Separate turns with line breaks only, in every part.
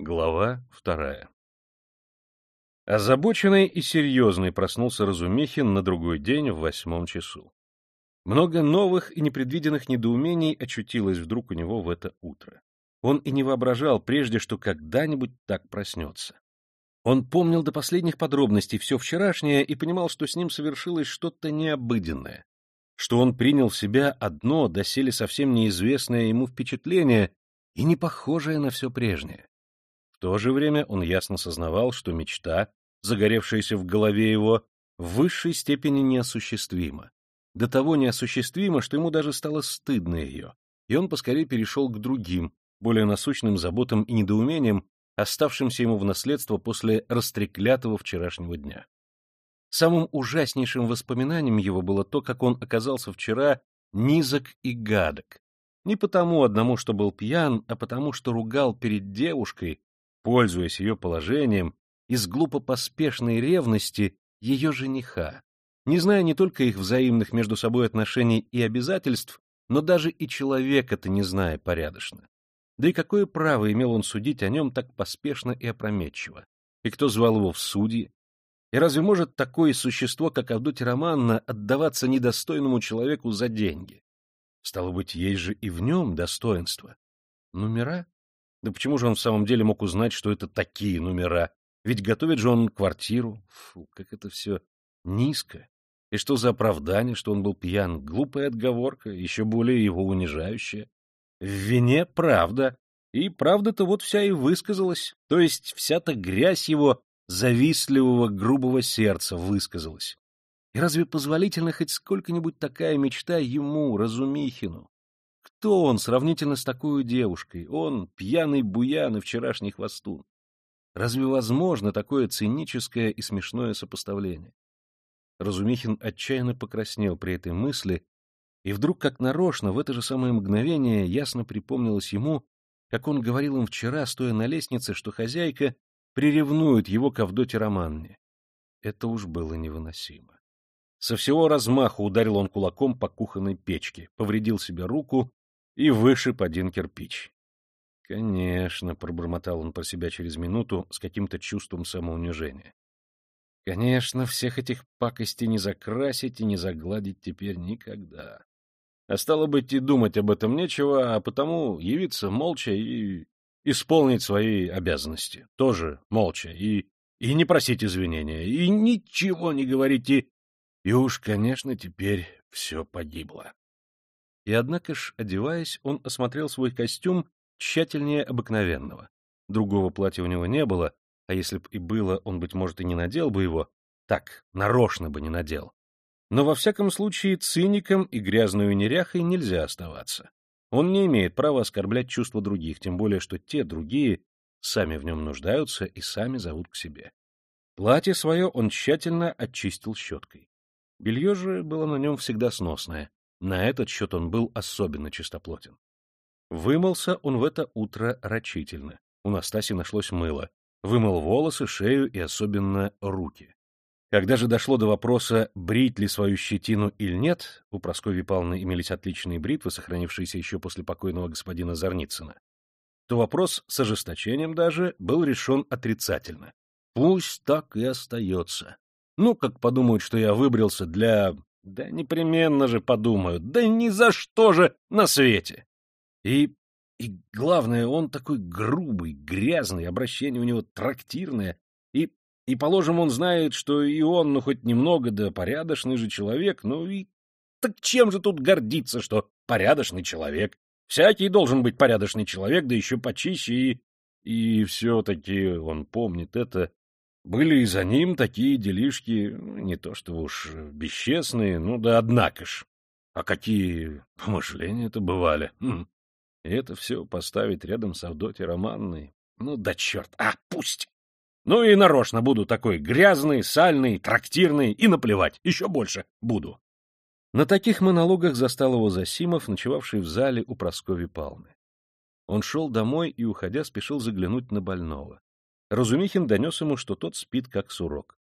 Глава вторая Озабоченный и серьезный проснулся Разумихин на другой день в восьмом часу. Много новых и непредвиденных недоумений очутилось вдруг у него в это утро. Он и не воображал прежде, что когда-нибудь так проснется. Он помнил до последних подробностей все вчерашнее и понимал, что с ним совершилось что-то необыденное, что он принял в себя одно, доселе совсем неизвестное ему впечатление и не похожее на все прежнее то же время он ясно сознавал, что мечта, загоревшаяся в голове его, в высшей степени неосуществима. До того неосуществима, что ему даже стало стыдно ее, и он поскорее перешел к другим, более насущным заботам и недоумениям, оставшимся ему в наследство после растреклятого вчерашнего дня. Самым ужаснейшим воспоминанием его было то, как он оказался вчера низок и гадок. Не потому одному, что был пьян, а потому, что ругал перед девушкой, пользуясь ее положением, из глупо-поспешной ревности ее жениха, не зная не только их взаимных между собой отношений и обязательств, но даже и человека-то не зная порядочно. Да и какое право имел он судить о нем так поспешно и опрометчиво? И кто звал его в судьи? И разве может такое существо, как Авдотья Романна, отдаваться недостойному человеку за деньги? Стало быть, есть же и в нем достоинство. Номера? Да почему же он в самом деле мог узнать, что это такие номера? Ведь готовит же он квартиру. Фу, как это все низко. И что за оправдание, что он был пьян? Глупая отговорка, еще более его унижающая. В вине правда. И правда-то вот вся и высказалась. То есть вся-то грязь его завистливого грубого сердца высказалась. И разве позволительно хоть сколько-нибудь такая мечта ему, Разумихину? Кто он сравнительно с такой девушкой? Он пьяный буян и вчерашний хвостун. Разве возможно такое циническое и смешное сопоставление? Разумихин отчаянно покраснел при этой мысли, и вдруг, как нарочно, в это же самое мгновение ясно припомнилось ему, как он говорил им вчера, стоя на лестнице, что хозяйка приревнует его к Авдоте Романне. Это уж было невыносимо. Со всего размаху ударил он кулаком по кухонной печке, повредил себе руку и вышиб один кирпич. «Конечно», — пробормотал он про себя через минуту с каким-то чувством самоунижения. «Конечно, всех этих пакостей не закрасить и не загладить теперь никогда. А стало быть, и думать об этом нечего, а потому явиться молча и исполнить свои обязанности. Тоже молча. И, и не просить извинения, и ничего не говорить, и и уж, конечно, теперь все погибло. И однако ж, одеваясь, он осмотрел свой костюм тщательнее обыкновенного. Другого платья у него не было, а если б и было, он, быть может, и не надел бы его, так, нарочно бы не надел. Но во всяком случае циником и грязную неряхой нельзя оставаться. Он не имеет права оскорблять чувства других, тем более, что те другие сами в нем нуждаются и сами зовут к себе. Платье свое он тщательно очистил щеткой. Белье же было на нем всегда сносное. На этот счет он был особенно чистоплотен. Вымылся он в это утро рачительно. У Настаси нашлось мыло. Вымыл волосы, шею и особенно руки. Когда же дошло до вопроса, брить ли свою щетину или нет, у Прасковьи Павловны имелись отличные бритвы, сохранившиеся еще после покойного господина Зарницына, то вопрос с ожесточением даже был решен отрицательно. Пусть так и остается. Ну, как подумают, что я выбрался для... Да непременно же подумают. Да ни за что же на свете. И... И главное, он такой грубый, грязный, обращение у него трактирное. И... И, положим, он знает, что и он, ну, хоть немного, да порядочный же человек, ну и... Так чем же тут гордиться, что порядочный человек? Всякий должен быть порядочный человек, да еще почище и... И все-таки он помнит это были и за ним такие делишки, не то что уж бесчестные, ну да однако ж. А какие помышления-то бывали. Хм. И это все поставить рядом с Авдотьей Романной. Ну да черт, а пусть! Ну и нарочно буду такой грязный, сальный, трактирный, и наплевать, еще больше буду. На таких монологах застал его Засимов, ночевавший в зале у Прасковьи Палны. Он шел домой и, уходя, спешил заглянуть на больного. Разумихин донес ему, что тот спит как сурок.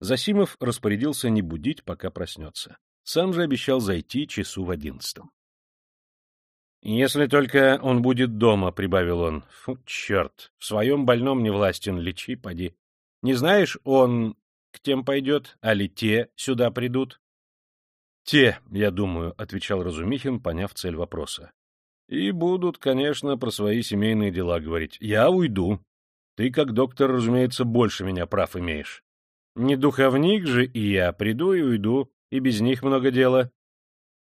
Засимов распорядился не будить, пока проснется. Сам же обещал зайти часу в одиннадцатом. Если только он будет дома, — прибавил он. Фу, черт, в своем больном не властен, лечи, поди. Не знаешь, он к тем пойдет, а ли те сюда придут? — Те, я думаю, — отвечал Разумихин, поняв цель вопроса. — И будут, конечно, про свои семейные дела говорить. Я уйду. Ты, как доктор, разумеется, больше меня прав имеешь. Не духовник же и я, приду и уйду, и без них много дела.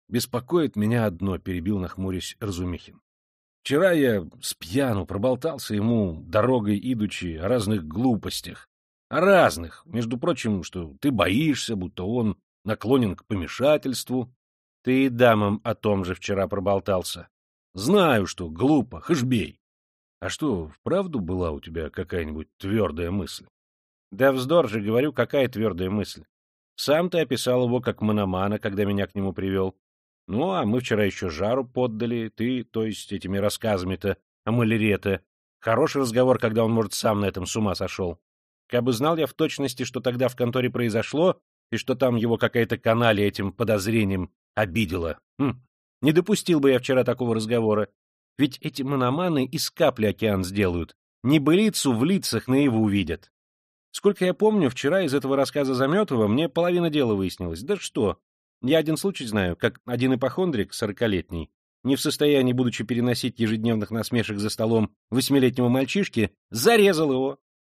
Беспокоит меня одно, — перебил нахмурясь Разумихин. Вчера я с пьяну проболтался ему, дорогой идучи, о разных глупостях. О разных. Между прочим, что ты боишься, будто он наклонен к помешательству. Ты и дамам о том же вчера проболтался. Знаю, что глупо, хышбей. А что, вправду была у тебя какая-нибудь твердая мысль? Да вздор же, говорю, какая твердая мысль. Сам ты описал его как мономана, когда меня к нему привел. Ну, а мы вчера еще жару поддали, ты, то есть этими рассказами-то о малярете. Хороший разговор, когда он, может, сам на этом с ума сошел. Кабы знал я в точности, что тогда в конторе произошло, и что там его какая-то каналия этим подозрением обидела. Хм, не допустил бы я вчера такого разговора. Ведь эти мономаны из капли океан сделают. Небылицу в лицах наяву увидят. Сколько я помню, вчера из этого рассказа Заметова мне половина дела выяснилась. Да что, я один случай знаю, как один ипохондрик, сорокалетний, не в состоянии, будучи переносить ежедневных насмешек за столом восьмилетнего мальчишки, зарезал его.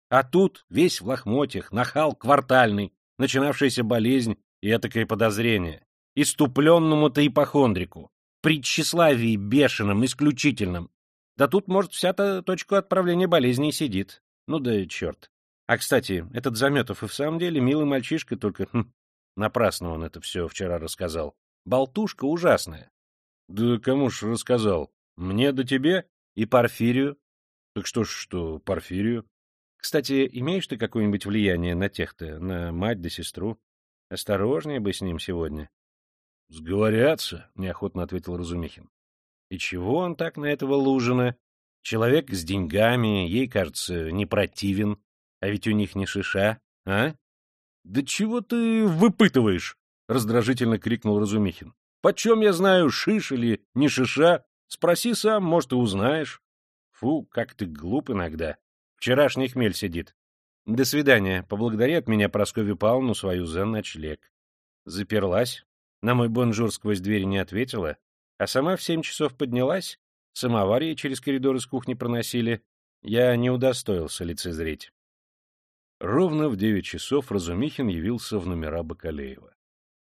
А тут весь в лохмотьях, нахал квартальный, начинавшаяся болезнь и этакое подозрение. Иступленному-то ипохондрику, при тщеславии бешеном, исключительном. Да тут, может, вся-то точка отправления болезни сидит. Ну да черт. А, кстати, этот Заметов и в самом деле милый мальчишка, только хм, напрасно он это все вчера рассказал. Болтушка ужасная. Да кому ж рассказал? Мне да тебе и Порфирию. Так что ж, что Порфирию? Кстати, имеешь ты какое-нибудь влияние на тех-то, на мать да сестру? Осторожнее бы с ним сегодня. — Сговорятся, — неохотно ответил Разумихин. — И чего он так на этого Лужина? Человек с деньгами, ей, кажется, не противен. А ведь у них не шиша, а? — Да чего ты выпытываешь? — раздражительно крикнул Разумихин. — Почем я знаю, шиш или не шиша? Спроси сам, может, и узнаешь. Фу, как ты глуп иногда. Вчерашний хмель сидит. До свидания. Поблагодари от меня Прасковью Павловну свою за ночлег. Заперлась. На мой бонжур сквозь двери не ответила, а сама в семь часов поднялась, самовар ей через коридор из кухни проносили. Я не удостоился лицезреть. Ровно в девять часов Разумихин явился в номера Бакалеева.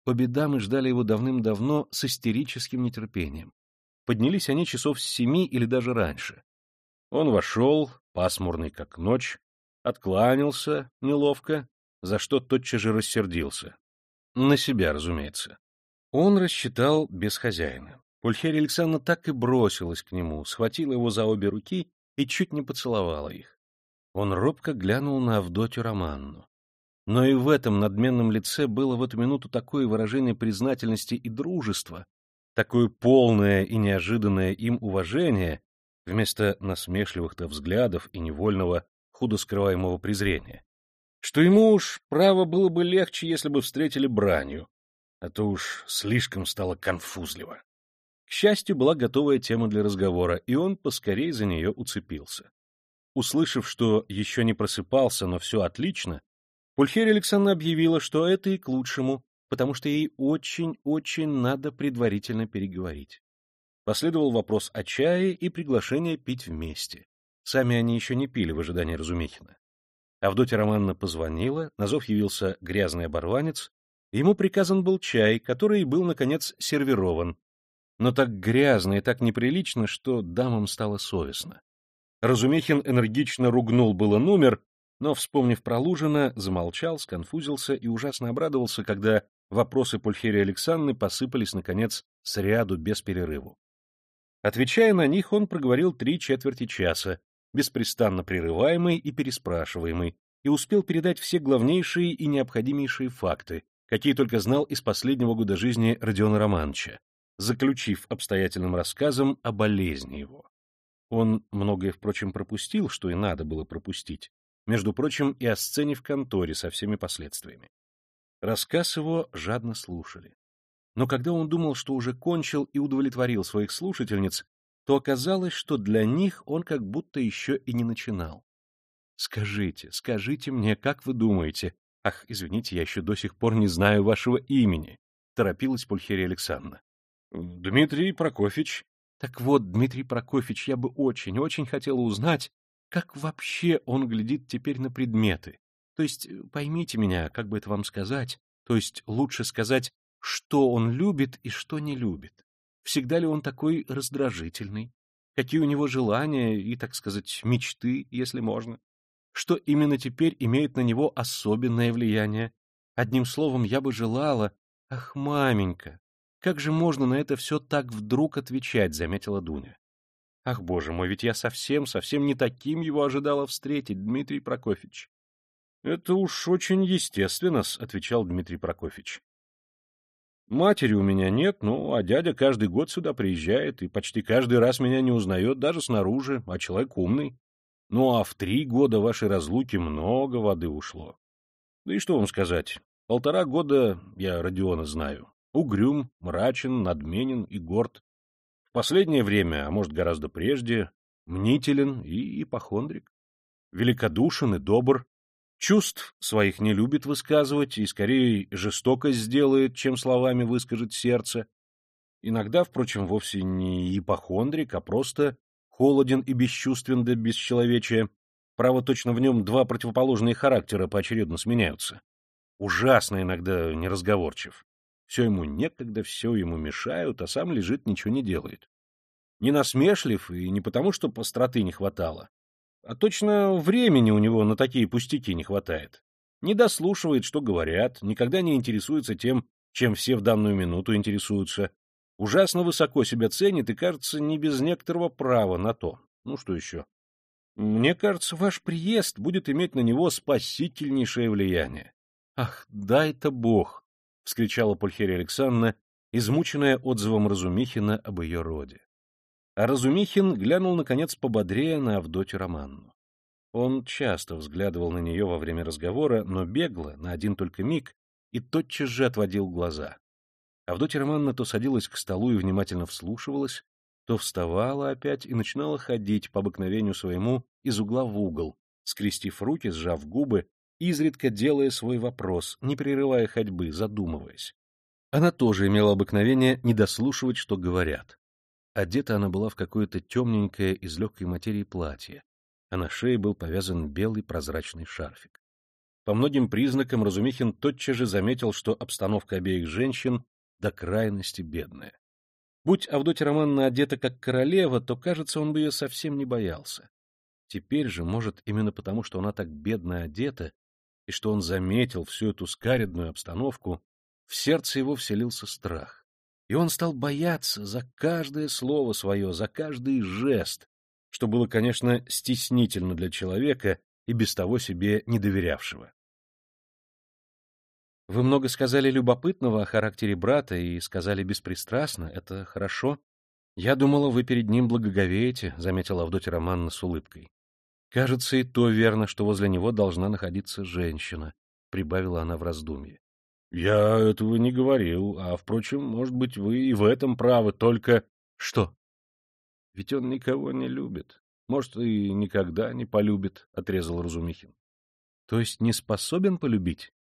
Обе дамы ждали его давным-давно с истерическим нетерпением. Поднялись они часов с семи или даже раньше. Он вошел, пасмурный как ночь, откланялся неловко, за что тотчас же рассердился. На себя, разумеется. Он рассчитал без хозяина. Пульхерия Александровна так и бросилась к нему, схватила его за обе руки и чуть не поцеловала их. Он робко глянул на Авдотью Романну. Но и в этом надменном лице было в эту минуту такое выражение признательности и дружества, такое полное и неожиданное им уважение, вместо насмешливых-то взглядов и невольного, худо скрываемого презрения, что ему уж право было бы легче, если бы встретили бранью, а то уж слишком стало конфузливо. К счастью, была готовая тема для разговора, и он поскорей за нее уцепился. Услышав, что еще не просыпался, но все отлично, Пульхерия Александровна объявила, что это и к лучшему, потому что ей очень-очень надо предварительно переговорить. Последовал вопрос о чае и приглашение пить вместе. Сами они еще не пили в ожидании Разумихина. Авдотья Романовна позвонила, на зов явился грязный оборванец, ему приказан был чай, который был, наконец, сервирован. Но так грязно и так неприлично, что дамам стало совестно. Разумихин энергично ругнул было номер, но, вспомнив про Лужина, замолчал, сконфузился и ужасно обрадовался, когда вопросы Пульхерии Александры посыпались, наконец, с ряду без перерыву. Отвечая на них, он проговорил три четверти часа, беспрестанно прерываемый и переспрашиваемый, и успел передать все главнейшие и необходимейшие факты, какие только знал из последнего года жизни Родиона Романовича, заключив обстоятельным рассказом о болезни его. Он многое, впрочем, пропустил, что и надо было пропустить, между прочим, и о сцене в конторе со всеми последствиями. Рассказ его жадно слушали. Но когда он думал, что уже кончил и удовлетворил своих слушательниц, то оказалось, что для них он как будто еще и не начинал. Скажите, скажите мне, как вы думаете? Ах, извините, я еще до сих пор не знаю вашего имени, торопилась Пульхерия Александровна. Дмитрий Прокофьевич. Так вот, Дмитрий Прокофьевич, я бы очень-очень хотела узнать, как вообще он глядит теперь на предметы. То есть, поймите меня, как бы это вам сказать, то есть лучше сказать, что он любит и что не любит. Всегда ли он такой раздражительный? Какие у него желания и, так сказать, мечты, если можно? Что именно теперь имеет на него особенное влияние? Одним словом, я бы желала... Ах, маменька, как же можно на это все так вдруг отвечать, заметила Дуня. Ах, боже мой, ведь я совсем, совсем не таким его ожидала встретить, Дмитрий Прокофьевич. — Это уж очень естественно, — отвечал Дмитрий Прокофьевич. Матери у меня нет, ну, а дядя каждый год сюда приезжает и почти каждый раз меня не узнает даже снаружи, а человек умный. Ну, а в три года вашей разлуки много воды ушло. Да и что вам сказать, полтора года я Родиона знаю. Угрюм, мрачен, надменен и горд. В последнее время, а может гораздо прежде, мнителен и ипохондрик. Великодушен и добр, Чувств своих не любит высказывать и скорее жестокость сделает, чем словами выскажет сердце. Иногда, впрочем, вовсе не ипохондрик, а просто холоден и бесчувствен до бесчеловечия. Право, точно в нем два противоположные характера поочередно сменяются. Ужасно иногда неразговорчив. Все ему некогда, все ему мешают, а сам лежит, ничего не делает. Не насмешлив, и не потому, что построты не хватало, а точно времени у него на такие пустяки не хватает. Не дослушивает, что говорят, никогда не интересуется тем, чем все в данную минуту интересуются. Ужасно высоко себя ценит и, кажется, не без некоторого права на то. Ну что еще? Мне кажется, ваш приезд будет иметь на него спасительнейшее влияние. — Ах, дай-то бог! — вскричала Пульхерия Александровна, измученная отзывом Разумихина об ее роде. А Разумихин глянул, наконец, пободрее на Авдотью Романну. Он часто взглядывал на нее во время разговора, но бегло, на один только миг, и тотчас же отводил глаза. Авдотья Романна то садилась к столу и внимательно вслушивалась, то вставала опять и начинала ходить по обыкновению своему из угла в угол, скрестив руки, сжав губы, изредка делая свой вопрос, не прерывая ходьбы, задумываясь. Она тоже имела обыкновение не дослушивать, что говорят. Одета она была в какое-то темненькое из легкой материи платье, а на шее был повязан белый прозрачный шарфик. По многим признакам Разумихин тотчас же заметил, что обстановка обеих женщин до крайности бедная. Будь Авдотья Романовна одета как королева, то, кажется, он бы ее совсем не боялся. Теперь же, может, именно потому, что она так бедно одета, и что он заметил всю эту скаредную обстановку, в сердце его вселился страх и он стал бояться за каждое слово свое, за каждый жест, что было, конечно, стеснительно для человека и без того себе не доверявшего. Вы много сказали любопытного о характере брата и сказали беспристрастно, это хорошо. Я думала, вы перед ним благоговеете, — заметила Авдотья Романна с улыбкой. Кажется, и то верно, что возле него должна находиться женщина, — прибавила она в раздумье. — Я этого не говорил, а, впрочем, может быть, вы и в этом правы, только... — Что? — Ведь он никого не любит. Может, и никогда не полюбит, — отрезал Разумихин. — То есть не способен полюбить? —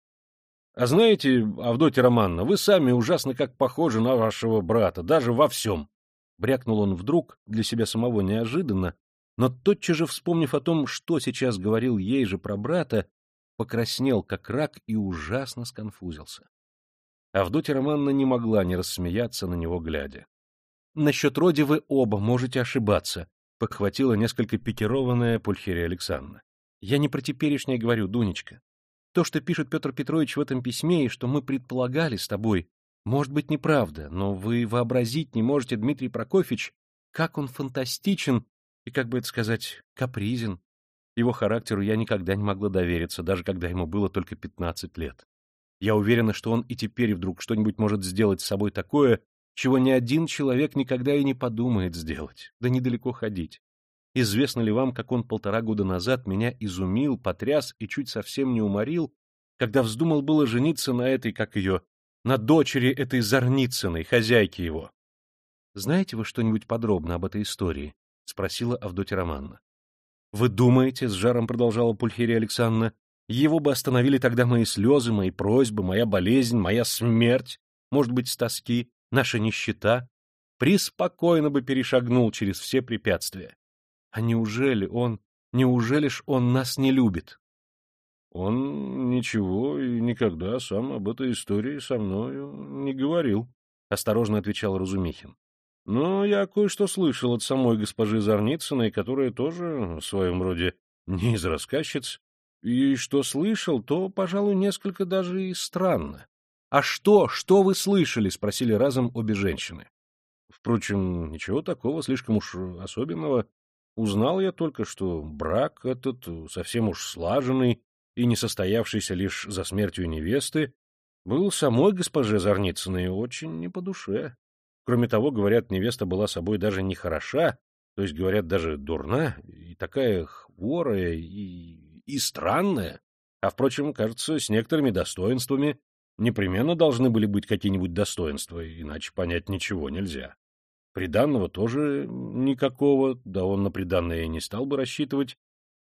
А знаете, Авдотья Романна, вы сами ужасно как похожи на вашего брата, даже во всем. Брякнул он вдруг, для себя самого неожиданно, но тотчас же, вспомнив о том, что сейчас говорил ей же про брата, покраснел, как рак, и ужасно сконфузился. Авдотья Романна не могла не рассмеяться на него, глядя. — Насчет роди вы оба можете ошибаться, — подхватила несколько пикированная Пульхерия Александровна. — Я не про теперешнее говорю, Дунечка. То, что пишет Петр Петрович в этом письме, и что мы предполагали с тобой, может быть неправда, но вы вообразить не можете, Дмитрий Прокофьевич, как он фантастичен и, как бы это сказать, капризен. Его характеру я никогда не могла довериться, даже когда ему было только пятнадцать лет. Я уверена, что он и теперь вдруг что-нибудь может сделать с собой такое, чего ни один человек никогда и не подумает сделать, да недалеко ходить. Известно ли вам, как он полтора года назад меня изумил, потряс и чуть совсем не уморил, когда вздумал было жениться на этой, как ее, на дочери этой Зарницыной, хозяйки его? Знаете вы что-нибудь подробно об этой истории? — спросила Авдотья Романна. — Вы думаете, — с жаром продолжала Пульхерия Александровна, — его бы остановили тогда мои слезы, мои просьбы, моя болезнь, моя смерть, может быть, с тоски, наша нищета? Приспокойно бы перешагнул через все препятствия. А неужели он, неужели ж он нас не любит? — Он ничего и никогда сам об этой истории со мною не говорил, — осторожно отвечал Разумихин. Но я кое-что слышал от самой госпожи Зарницыной, которая тоже в своем роде не из рассказчиц, и что слышал, то, пожалуй, несколько даже и странно. — А что, что вы слышали? — спросили разом обе женщины. Впрочем, ничего такого слишком уж особенного. Узнал я только, что брак этот, совсем уж слаженный и не состоявшийся лишь за смертью невесты, был самой госпоже Зарницыной очень не по душе. Кроме того, говорят, невеста была собой даже не хороша, то есть, говорят, даже дурна, и такая хворая, и, и странная. А, впрочем, кажется, с некоторыми достоинствами непременно должны были быть какие-нибудь достоинства, иначе понять ничего нельзя. Приданного тоже никакого, да он на приданное не стал бы рассчитывать.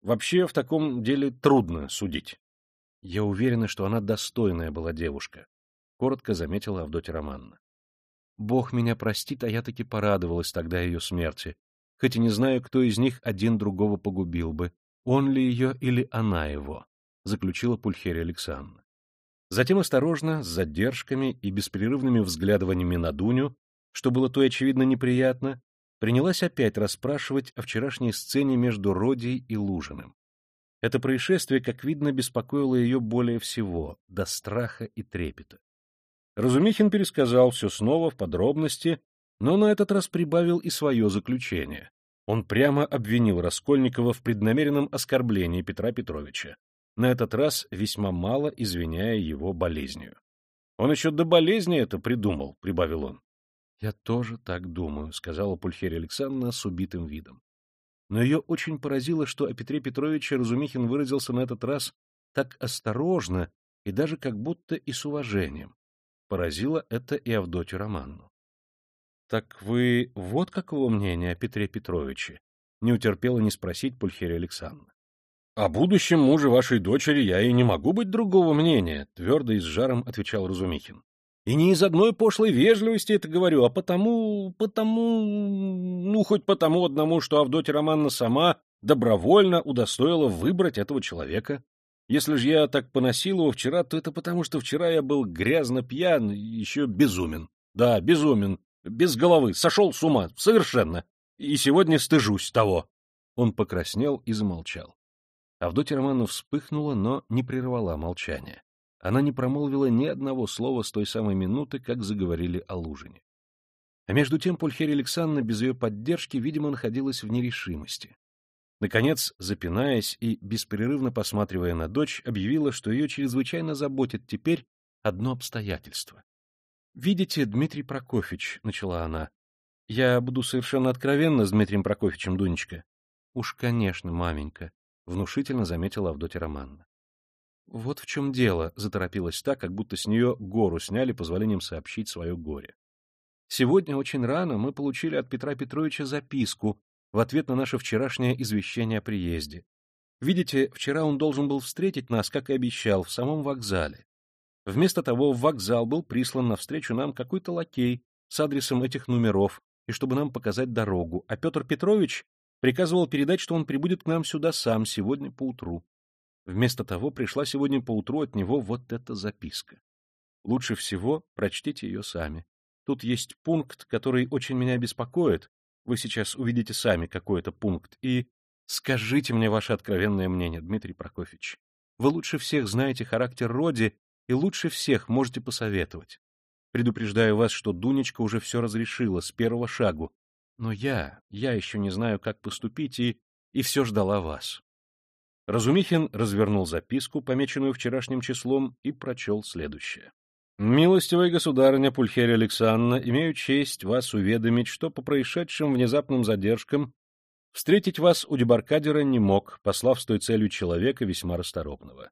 Вообще, в таком деле трудно судить. Я уверена, что она достойная была девушка, — коротко заметила Авдотья Романна. Бог меня простит, а я таки порадовалась тогда ее смерти, хоть и не знаю, кто из них один другого погубил бы, он ли ее или она его, — заключила Пульхерия Александровна. Затем осторожно, с задержками и беспрерывными взглядываниями на Дуню, что было то очевидно неприятно, принялась опять расспрашивать о вчерашней сцене между Родией и Лужиным. Это происшествие, как видно, беспокоило ее более всего, до страха и трепета. Разумихин пересказал все снова в подробности, но на этот раз прибавил и свое заключение. Он прямо обвинил Раскольникова в преднамеренном оскорблении Петра Петровича, на этот раз весьма мало извиняя его болезнью. «Он еще до болезни это придумал», — прибавил он. «Я тоже так думаю», — сказала Пульхерия Александровна с убитым видом. Но ее очень поразило, что о Петре Петровиче Разумихин выразился на этот раз так осторожно и даже как будто и с уважением. Поразило это и Авдотью Романну. — Так вы вот какого мнения о Петре Петровиче? — не утерпела не спросить Пульхерия Александровна. — О будущем муже вашей дочери я и не могу быть другого мнения, — твердо и с жаром отвечал Разумихин. — И не из одной пошлой вежливости это говорю, а потому... потому... ну, хоть потому одному, что Авдотья Романна сама добровольно удостоила выбрать этого человека. Если же я так поносил его вчера, то это потому, что вчера я был грязно пьян еще безумен. Да, безумен, без головы, сошел с ума, совершенно. И сегодня стыжусь того. Он покраснел и замолчал. Авдотья Романовна вспыхнула, но не прервала молчание. Она не промолвила ни одного слова с той самой минуты, как заговорили о Лужине. А между тем Пульхерия Александровна без ее поддержки, видимо, находилась в нерешимости. Наконец, запинаясь и беспрерывно посматривая на дочь, объявила, что ее чрезвычайно заботит теперь одно обстоятельство. — Видите, Дмитрий Прокофьевич, — начала она, — я буду совершенно откровенна с Дмитрием Прокофьевичем, Дунечка. — Уж, конечно, маменька, — внушительно заметила Авдотья Романна. — Вот в чем дело, — заторопилась так, как будто с нее гору сняли позволением сообщить свое горе. Сегодня очень рано мы получили от Петра Петровича записку, в ответ на наше вчерашнее извещение о приезде. Видите, вчера он должен был встретить нас, как и обещал, в самом вокзале. Вместо того в вокзал был прислан навстречу нам какой-то лакей с адресом этих номеров, и чтобы нам показать дорогу, а Петр Петрович приказывал передать, что он прибудет к нам сюда сам сегодня поутру. Вместо того пришла сегодня поутру от него вот эта записка. Лучше всего прочтите ее сами. Тут есть пункт, который очень меня беспокоит, вы сейчас увидите сами, какой это пункт, и скажите мне ваше откровенное мнение, Дмитрий Прокофьевич. Вы лучше всех знаете характер Роди и лучше всех можете посоветовать. Предупреждаю вас, что Дунечка уже все разрешила с первого шагу, но я, я еще не знаю, как поступить, и, и все ждала вас. Разумихин развернул записку, помеченную вчерашним числом, и прочел следующее. Милостивая государыня Пульхерия Александровна, имею честь вас уведомить, что по происшедшим внезапным задержкам встретить вас у дебаркадера не мог, послав с той целью человека весьма расторопного.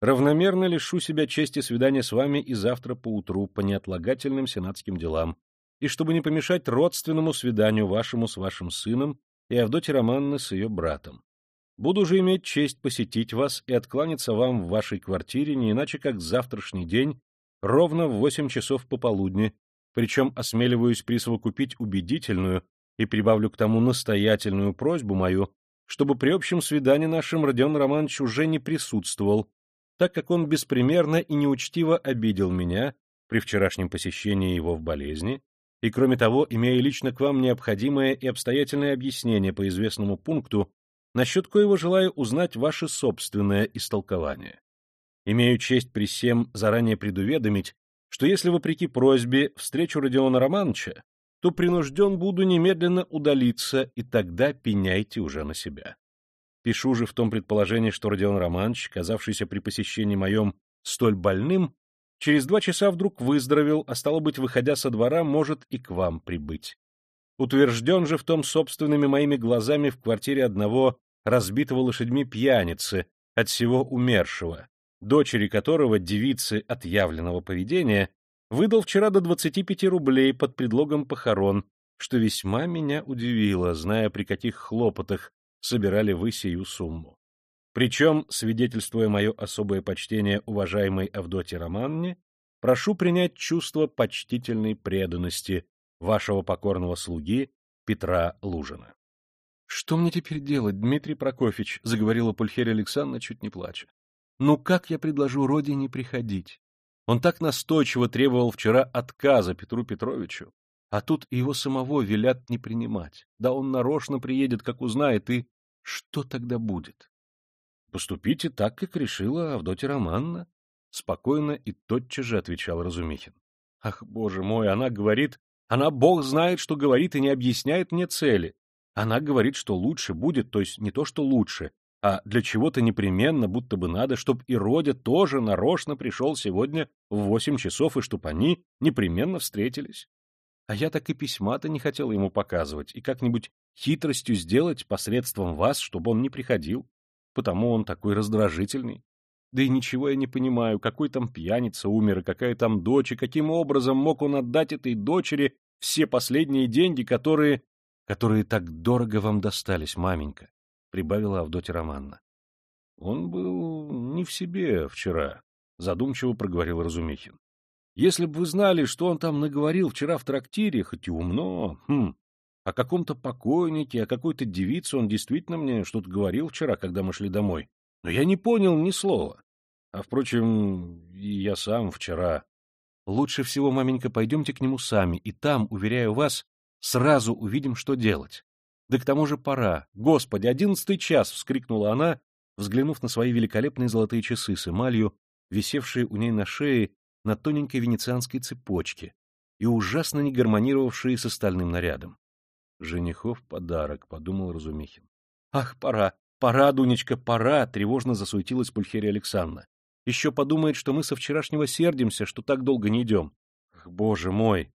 Равномерно лишу себя чести свидания с вами и завтра поутру по неотлагательным сенатским делам. и чтобы не помешать родственному свиданию вашему с вашим сыном и Авдотьи Романны с ее братом. Буду же иметь честь посетить вас и откланяться вам в вашей квартире не иначе, как завтрашний день, ровно в восемь часов пополудни, причем осмеливаюсь присовокупить убедительную и прибавлю к тому настоятельную просьбу мою, чтобы при общем свидании нашем Родион Романович уже не присутствовал, так как он беспримерно и неучтиво обидел меня при вчерашнем посещении его в болезни, и, кроме того, имея лично к вам необходимое и обстоятельное объяснение по известному пункту, насчет коего желаю узнать ваше собственное истолкование. Имею честь при всем заранее предуведомить, что если, вопреки просьбе, встречу Родиона Романовича, то принужден буду немедленно удалиться, и тогда пеняйте уже на себя. Пишу же в том предположении, что Родион Романович, казавшийся при посещении моем столь больным, через два часа вдруг выздоровел, а стало быть, выходя со двора, может и к вам прибыть. Утвержден же в том собственными моими глазами в квартире одного разбитого лошадьми пьяницы, от всего умершего, дочери которого, девицы отъявленного поведения, выдал вчера до 25 рублей под предлогом похорон, что весьма меня удивило, зная, при каких хлопотах собирали вы сию сумму. Причем, свидетельствуя мое особое почтение уважаемой Авдоте Романне, прошу принять чувство почтительной преданности вашего покорного слуги Петра Лужина. — Что мне теперь делать, Дмитрий Прокофьевич? — заговорила Пульхерия Александровна, чуть не плача. — Ну как я предложу родине приходить? Он так настойчиво требовал вчера отказа Петру Петровичу, а тут его самого велят не принимать. Да он нарочно приедет, как узнает, и что тогда будет? — Поступите так, как решила Авдотья Романна, — спокойно и тотчас же отвечал Разумихин. — Ах, боже мой, она говорит, она бог знает, что говорит, и не объясняет мне цели. Она говорит, что лучше будет, то есть не то, что лучше, а для чего-то непременно, будто бы надо, чтобы и Родя тоже нарочно пришел сегодня в восемь часов, и чтоб они непременно встретились. А я так и письма-то не хотел ему показывать, и как-нибудь хитростью сделать посредством вас, чтобы он не приходил. Потому он такой раздражительный. Да и ничего я не понимаю, какой там пьяница умер, и какая там дочь, и каким образом мог он отдать этой дочери все последние деньги, которые... которые так дорого вам достались, маменька. — прибавила Авдотья Романна. — Он был не в себе вчера, — задумчиво проговорил Разумихин. — Если бы вы знали, что он там наговорил вчера в трактире, хоть и умно, хм, о каком-то покойнике, о какой-то девице он действительно мне что-то говорил вчера, когда мы шли домой. Но я не понял ни слова. А, впрочем, и я сам вчера... Лучше всего, маменька, пойдемте к нему сами, и там, уверяю вас, сразу увидим, что делать. Да к тому же пора. Господи, одиннадцатый час! — вскрикнула она, взглянув на свои великолепные золотые часы с эмалью, висевшие у ней на шее на тоненькой венецианской цепочке и ужасно не гармонировавшие с остальным нарядом. «Женихов подарок», — подумал Разумихин. «Ах, пора! Пора, Дунечка, пора!» — тревожно засуетилась Пульхерия Александровна. «Еще подумает, что мы со вчерашнего сердимся, что так долго не идем. Ах, боже мой!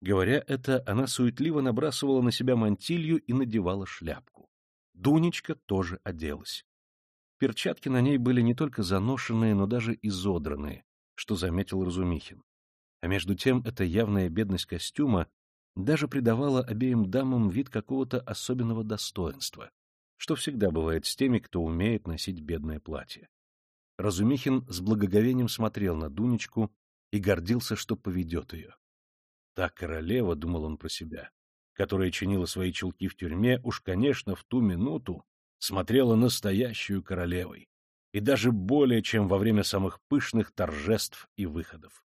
Говоря это, она суетливо набрасывала на себя мантилью и надевала шляпку. Дунечка тоже оделась. Перчатки на ней были не только заношенные, но даже изодранные, что заметил Разумихин. А между тем эта явная бедность костюма даже придавала обеим дамам вид какого-то особенного достоинства, что всегда бывает с теми, кто умеет носить бедное платье. Разумихин с благоговением смотрел на Дунечку и гордился, что поведет ее. Та королева, — думал он про себя, которая чинила свои чулки в тюрьме, уж, конечно, в ту минуту смотрела настоящую королевой, и даже более, чем во время самых пышных торжеств и выходов.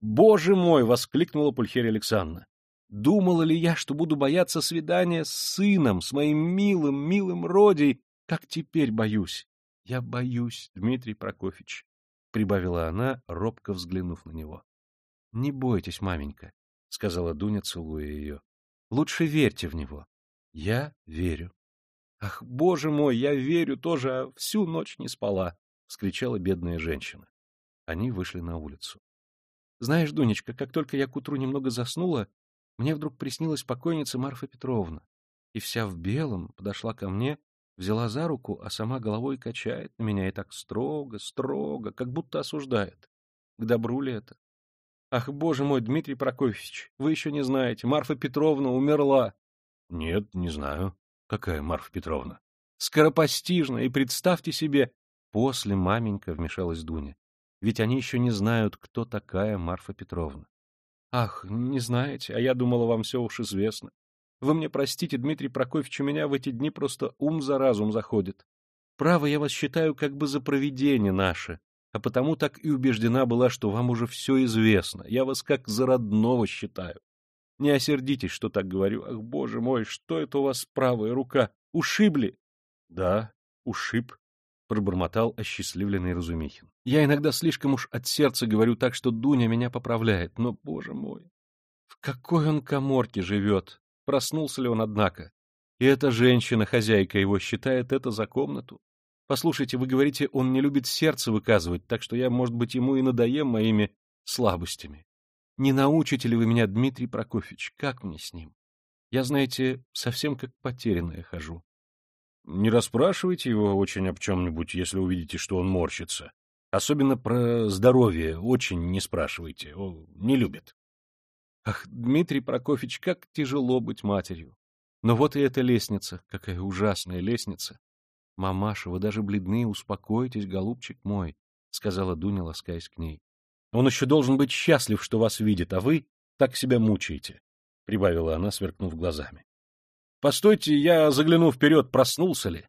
«Боже мой!» — воскликнула Пульхерия Александровна. «Думала ли я, что буду бояться свидания с сыном, с моим милым, милым Родей, как теперь боюсь? Я боюсь, Дмитрий Прокофьевич», — прибавила она, робко взглянув на него. — Не бойтесь, маменька. — сказала Дуня, целуя ее. — Лучше верьте в него. — Я верю. — Ах, боже мой, я верю тоже, а всю ночь не спала! — вскричала бедная женщина. Они вышли на улицу. — Знаешь, Дунечка, как только я к утру немного заснула, мне вдруг приснилась покойница Марфа Петровна, и вся в белом подошла ко мне, взяла за руку, а сама головой качает на меня и так строго, строго, как будто осуждает. К добру ли это? Ах, боже мой, Дмитрий Прокофьевич, вы еще не знаете, Марфа Петровна умерла. Нет, не знаю. Какая Марфа Петровна? Скоропостижно, и представьте себе... После маменька вмешалась Дуня. Ведь они еще не знают, кто такая Марфа Петровна. Ах, не знаете, а я думала, вам все уж известно. Вы мне простите, Дмитрий Прокофьевич, у меня в эти дни просто ум за разум заходит. Право, я вас считаю как бы за провидение наше, а потому так и убеждена была, что вам уже все известно. Я вас как за родного считаю. Не осердитесь, что так говорю. Ах, боже мой, что это у вас правая рука? Ушибли? Да, ушиб, пробормотал осчастливленный Разумихин. Я иногда слишком уж от сердца говорю так, что Дуня меня поправляет, но, боже мой, в какой он коморке живет? Проснулся ли он, однако? И эта женщина, хозяйка его, считает это за комнату? Послушайте, вы говорите, он не любит сердце выказывать, так что я, может быть, ему и надоем моими слабостями. Не научите ли вы меня, Дмитрий Прокофьевич, как мне с ним? Я, знаете, совсем как потерянная хожу. Не расспрашивайте его очень об чем-нибудь, если увидите, что он морщится. Особенно про здоровье очень не спрашивайте, он не любит. Ах, Дмитрий Прокофьевич, как тяжело быть матерью. Но вот и эта лестница, какая ужасная лестница. — Мамаша, вы даже бледны, успокойтесь, голубчик мой, — сказала Дуня, ласкаясь к ней. — Он еще должен быть счастлив, что вас видит, а вы так себя мучаете, — прибавила она, сверкнув глазами. — Постойте, я загляну вперед, проснулся ли?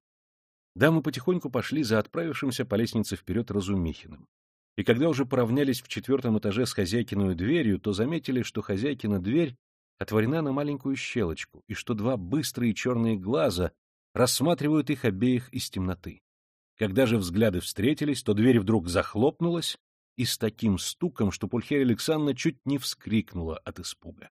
Дамы потихоньку пошли за отправившимся по лестнице вперед Разумихиным. И когда уже поравнялись в четвертом этаже с хозяйкиной дверью, то заметили, что хозяйкина дверь отворена на маленькую щелочку, и что два быстрые черные глаза рассматривают их обеих из темноты. Когда же взгляды встретились, то дверь вдруг захлопнулась, и с таким стуком, что Пульхерия Александровна чуть не вскрикнула от испуга.